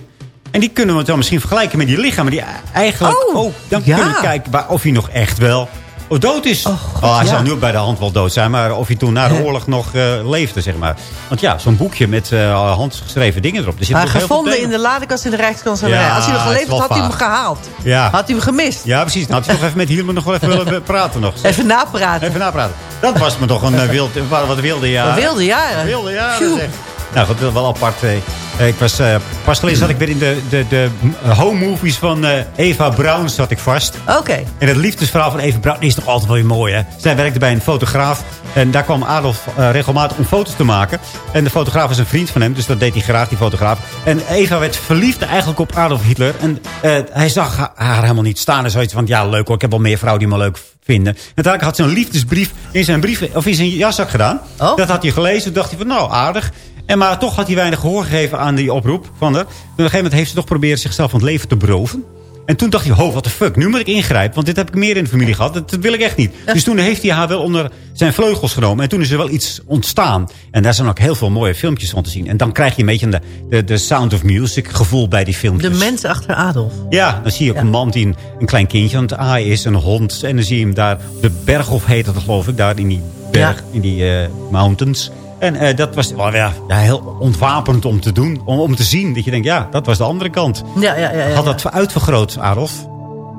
En die kunnen we dan misschien vergelijken met die lichamen. Die eigenlijk, Oh, oh, dan ja. kunnen we kijken of hij nog echt wel oh, dood is. Oh, hij ja. zou nu bij de hand wel dood zijn. Maar of hij toen na de Ja. oorlog nog eh, leefde, zeg maar. Want ja, zo'n boekje met eh, handgeschreven dingen erop. Er zit Maar gevonden in de ladekast in de Rijkskanselarij. Ja, Als hij nog is geleefd had, had hij hem gehaald. Ja. Had hij hem gemist. Ja, precies. Dan had hij toch even met Hielman nog wel even willen praten nog. Even napraten. Even napraten. Dat was me toch een eh, wild, wat wilde ja. Wat wilde jaren. Wilde jaren, zeg. Nou, goed, wel apart. eh. Eh, Ik was, eh, pas geleden zat ik weer in de, de, de home movies van eh, Eva Braun zat ik vast. Oké. En het liefdesverhaal van Eva Braun is toch altijd wel weer mooi, hè? Zij werkte bij een fotograaf. En daar kwam Adolf eh, regelmatig om foto's te maken. En de fotograaf was een vriend van hem, dus dat deed hij graag, die fotograaf. En Eva werd verliefd eigenlijk op Adolf Hitler. En eh, hij zag ha- haar helemaal niet staan. En zoiets van, ja, leuk hoor, ik heb wel meer vrouwen die me leuk vinden. En uiteindelijk had ze een liefdesbrief in zijn, brief, of in zijn jaszak gedaan. Oh. Dat had hij gelezen. Dacht hij van, nou, aardig. En maar toch had hij weinig gehoor gegeven aan die oproep van haar. Op een gegeven moment heeft ze toch proberen zichzelf van het leven te beroven. En toen dacht hij, ho, wat de fuck, nu moet ik ingrijpen. Want dit heb ik meer in de familie gehad. Dat, dat wil ik echt niet. Dus toen heeft hij haar wel onder zijn vleugels genomen. En toen is er wel iets ontstaan. En daar zijn ook heel veel mooie filmpjes van te zien. En dan krijg je een beetje de, de, de Sound of Music gevoel bij die filmpjes. De mens achter Adolf. Ja, dan zie je ook een man die een, een klein kindje aan het aaien is. Een hond. En dan zie je hem daar op de Berghof heet dat geloof ik. Daar in die berg, in die eh, mountains. En eh, dat was wel ja, ja, heel ontwapend om te doen. Om, om te zien dat je denkt, ja, dat was de andere kant. Ja, ja, ja. ja, Had ja. dat uitvergroot, Adolf?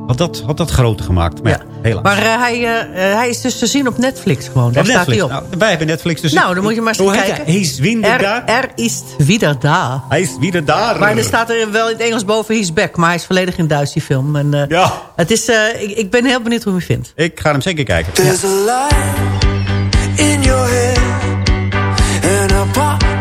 Had dat, had dat groter gemaakt? Maar ja. Maar eh, hij, eh, hij is dus te zien op Netflix gewoon. Daar Op staat hij Netflix. op. Nou, wij hebben Netflix dus. Nou, dan moet je maar eens Hoe gaan heet kijken. hij? Hij is wieder Er, daar. er is wieder daar. Hij is wieder daar. Maar er staat er wel in het Engels boven he's back. Maar hij is volledig in Duits, die film. En, eh, Ja. het is, eh, ik, ik ben heel benieuwd hoe je het vindt. Ik ga hem zeker kijken. There's a light in your head, an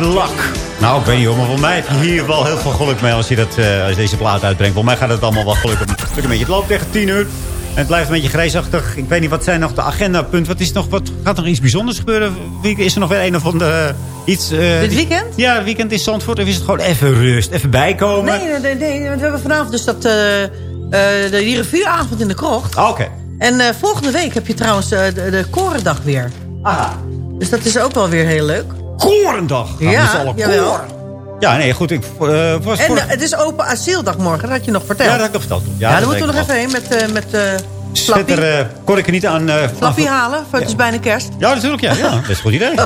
Luck. Nou, ik weet niet hoor, maar voor mij heb je hier wel heel veel geluk mee als je, dat, eh, als je deze plaat uitbrengt. Voor mij gaat het allemaal wel gelukkig. Een beetje. Het loopt tegen 10 uur. En het blijft een beetje grijsachtig. Ik weet niet, wat zijn nog de agendapunten? Wat, is nog, wat gaat er iets bijzonders gebeuren? Wie- Is er nog weer een of andere iets? eh, Dit weekend? Ja, het weekend in Zandvoort. Of is het gewoon even rust, even bijkomen? Nee, nee, nee, nee, want we hebben vanavond dus dat, eh, eh, de, die revueavond in de krocht. Ah, Oké. En eh, volgende week heb je trouwens eh, de, de Korendag weer. Aha. Dus dat is ook wel weer heel leuk. Korendag. Gaan z'n Ja, jawel. koren. Ja, nee, goed. Ik eh, was En eh, het is open asieldag morgen, dat had je nog verteld. Ja, dat had ik nog verteld. Ja, Ja, daar moeten we nog even heen met, eh met Flappy. Zet kon ik er niet aan... halen, want het is bijna kerst. Ja, natuurlijk. Ja, ja. Dat is een goed idee.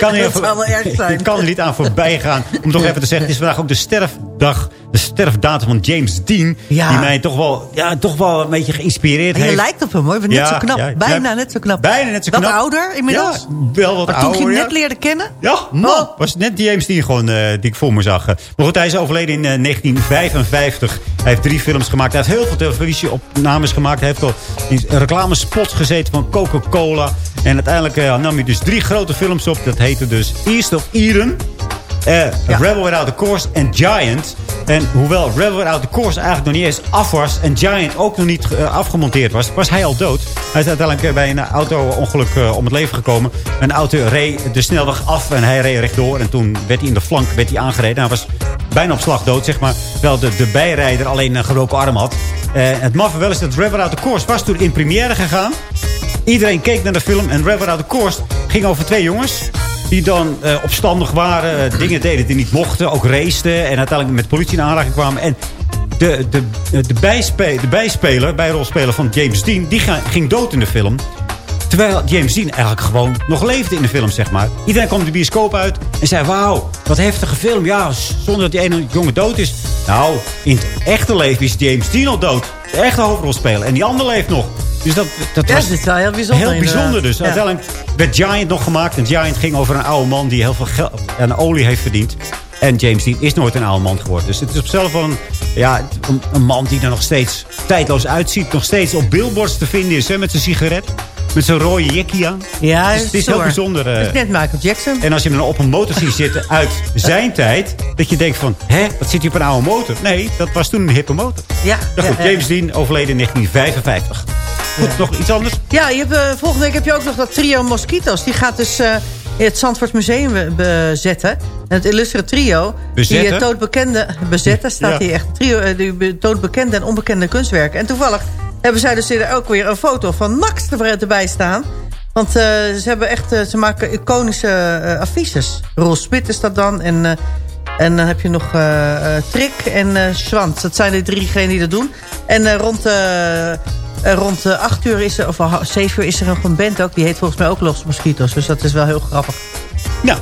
Kan, er Dat even- zou wel erg zijn. ik kan er niet aan voorbij gaan. Om toch even te zeggen, het is vandaag ook de sterfdag, de sterfdatum van James Dean. Ja. Die mij toch wel, ja, toch wel een beetje geïnspireerd En je heeft. lijkt op hem hoor, je bent net zo knap. ja, bijna net zo knap. Bijna net zo Wat knap. ouder inmiddels? Ja, wel wat maar toen je ouder. hem ja. net leerde kennen? Ja, man. Oh. Was net James Dean gewoon, eh, die ik voor me zag. Maar goed, hij is overleden in eh, 1955. Hij heeft drie films gemaakt. Hij heeft heel veel televisieopnames gemaakt. Hij heeft al in reclamespots gezeten van Coca-Cola. En uiteindelijk eh, nam hij dus drie grote films op. Dat heette dus East of Eden... eh, Rebel Without a Course en Giant. En hoewel Rebel Without a Course eigenlijk nog niet eens af was... en Giant ook nog niet eh, afgemonteerd was, was hij al dood. Hij is uiteindelijk eh, bij een auto-ongeluk om het leven gekomen. Een auto reed de snelweg af en hij reed rechtdoor. En toen werd hij in de flank werd hij aangereden. Hij was bijna op slag dood, zeg maar. Terwijl de, de bijrijder alleen een gebroken arm had. Het maffe wel is dat Rebel Without a Course was toen in première gegaan. Iedereen keek naar de film en Rebel Without a Course ging over twee jongens... die dan eh, opstandig waren, eh, dingen deden die niet mochten, ook raceten... en uiteindelijk met politie in aanraking kwamen. En de, de, de, bijspe de bijspeler, bijrolspeler van James Dean... die ging dood in de film. Terwijl James Dean eigenlijk gewoon nog leefde in de film, zeg maar. Iedereen kwam de bioscoop uit en zei... Wauw, wat heftige film. Ja, zonder dat die ene jongen dood is. Nou, in het echte leven is James Dean al dood. De echte hoofdrolspeler. En die andere leeft nog. Dus dat, dat Ja, was dit is wel heel bijzonder. heel bijzonder dus. Ja. Uiteindelijk werd Giant nog gemaakt. En Giant ging over een oude man die heel veel geld en olie heeft verdiend. En James Dean is nooit een oude man geworden. Dus het is op zichzelf wel een, ja, een, een man die er nog steeds tijdloos uitziet. Nog steeds op billboards te vinden is hè, met zijn sigaret. Met zijn rode jackie aan. Ja, Dus het is heel bijzonder. eh. Het is net Michael Jackson. En als je hem dan op een motor ziet zitten uit zijn tijd... dat je denkt van, hè, wat zit hij op een oude motor? Nee, dat was toen een hippe motor. Ja, Nou goed, ja, ja. James Dean overleden in 1955. Goed, nog iets anders? Ja, je hebt, eh, volgende week heb je ook nog dat trio Mosquito's. Die gaat dus eh, in het Zandvoort Museum be- bezetten. En het illustre trio. Bezetten? Die uh, toodbekende... Bezetten staat Ja. hier echt. Trio, eh, die be- toodbekende en onbekende kunstwerken. En toevallig hebben zij dus er ook weer een foto van Max er- erbij staan. Want eh, ze, hebben echt, eh, ze maken iconische eh, affiches. Roel Smit is dat dan. En, en dan heb je nog eh, Trick en Schwant. Dat zijn de driegenen die dat doen. En rond... rond eh, 8 uur is er, of uh, 7 uur is er nog een band ook. Die heet volgens mij ook Los Mosquito's. Dus dat is wel heel grappig. Nou,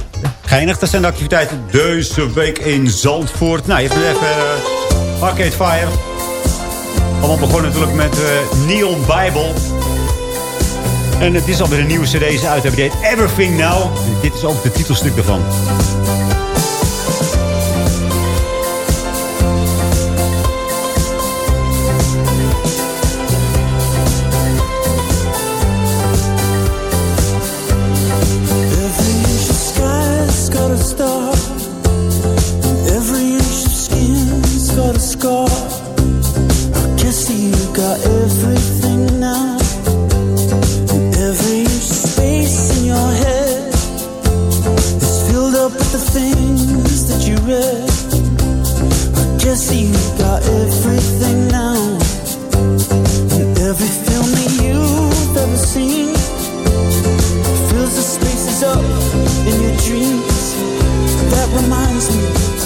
geinig. Dat zijn de activiteiten deze week in Zandvoort. Nou, je hebt even Arcade Fire. Allemaal begonnen natuurlijk met eh, Neon Bible. En het is alweer een nieuwe cd uit hebben. Die heet Everything Now. Dit is ook de titelstuk ervan. Up in your dreams. That reminds me.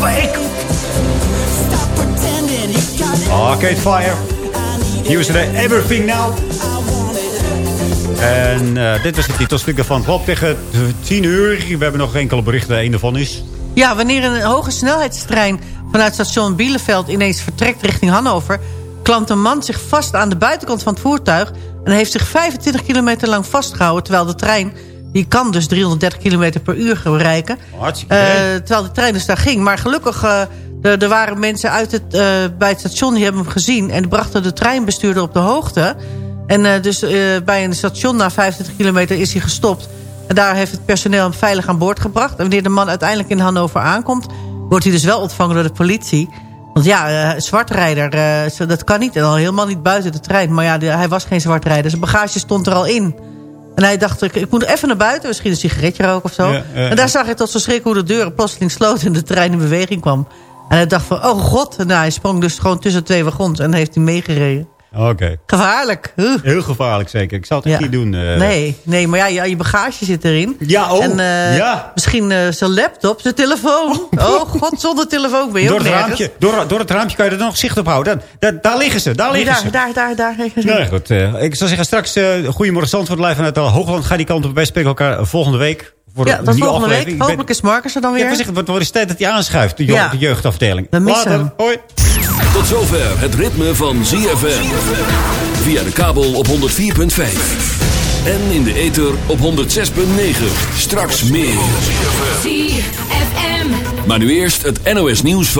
Fake! Arcade Fire. Hier is de Everything Now. En eh, dit was het titelstuk van Klop tegen 10 uur. We hebben nog enkele berichten. Een daarvan is... Ja, wanneer een hoge snelheidstrein vanuit station Bielefeld ineens vertrekt richting Hannover... klampt een man zich vast aan de buitenkant van het voertuig... en heeft zich 25 kilometer lang vastgehouden... terwijl de trein, die kan dus 330 kilometer per uur bereiken... Hartstikke Eh, terwijl de trein dus daar ging. Maar gelukkig, eh, er, waren mensen uit het, eh, bij het station die hebben hem gezien... en die brachten de treinbestuurder op de hoogte. En dus bij een station na 25 kilometer is hij gestopt. En daar heeft het personeel hem veilig aan boord gebracht. En wanneer de man uiteindelijk in Hannover aankomt... wordt hij dus wel ontvangen door de politie. Want ja, zwartrijder, dat kan niet. En al helemaal niet buiten de trein. Maar ja, hij was geen zwartrijder. Zijn bagage stond er al in. En hij dacht, ik, ik moet even naar buiten. Misschien een sigaretje roken of zo. Ja, ja, en daar zag hij tot zijn schrik hoe de deuren plotseling sloten... en de trein in beweging kwam. En hij dacht van, oh god. En nou, hij sprong dus gewoon tussen twee wagons en heeft hij meegereden. Oké. Gevaarlijk. Huh. Heel gevaarlijk zeker. Ik zou het niet doen. eh. Nee, nee, maar ja, ja, je bagage zit erin. Ja, oh, En eh, ja. misschien eh, zijn laptop, zijn telefoon. Oh god, zonder telefoon ben je Door het, nergens. raampje, door, door het raampje kan je er nog zicht op houden. Daar, daar, daar liggen ze, daar liggen ze. Daar, daar, daar, daar. Nee, goed. ik zou zeggen, straks Goedemorgen Zandvoort live vanuit Hoogland. Ga die kant op. Wij spreken elkaar volgende week. Voor Ja, dat volgende week. ben- Hopelijk is Marcus er dan weer. Ja, precies. Het wordt tijd dat hij aanschuift, de, Ja. de jeugdafdeling. We missen Later. hem. Hoi. Tot zover het ritme van ZFM. Via de kabel op 104.5. En in de ether op 106.9. Straks meer. ZFM. Maar nu eerst het NOS nieuws van...